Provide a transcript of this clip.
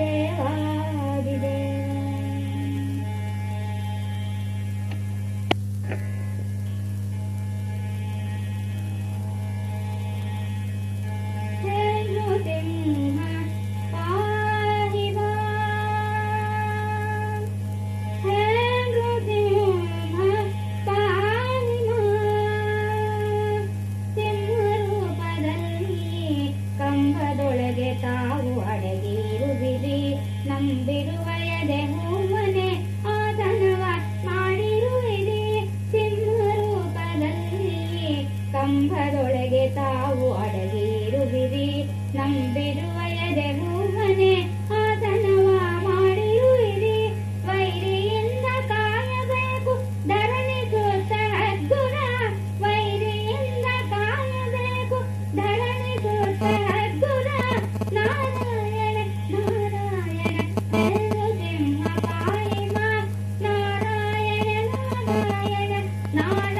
dela. ತಾವು ಅಡಗಿರುವಿರಿ. ನಂಬಿರುವ ಎದೆ ಹೂಮನೆ ಆತನವ ಮಾಡಿರುವಿರಿ. ವೈರಿಯಿಂದ ಕಾಯಬೇಕು, ಧರಣಿ ಸದ್ಗುಣ. ವೈರಿಯಿಂದ ಕಾಯಬೇಕು, ಧರಣಿ ಸದ್ಗುಣ. ನಾರಾಯಣ ನಾರಾಯಣ ನಾರಾಯಣ ನಾರಾಯಣ ನಾರಾಯಣ.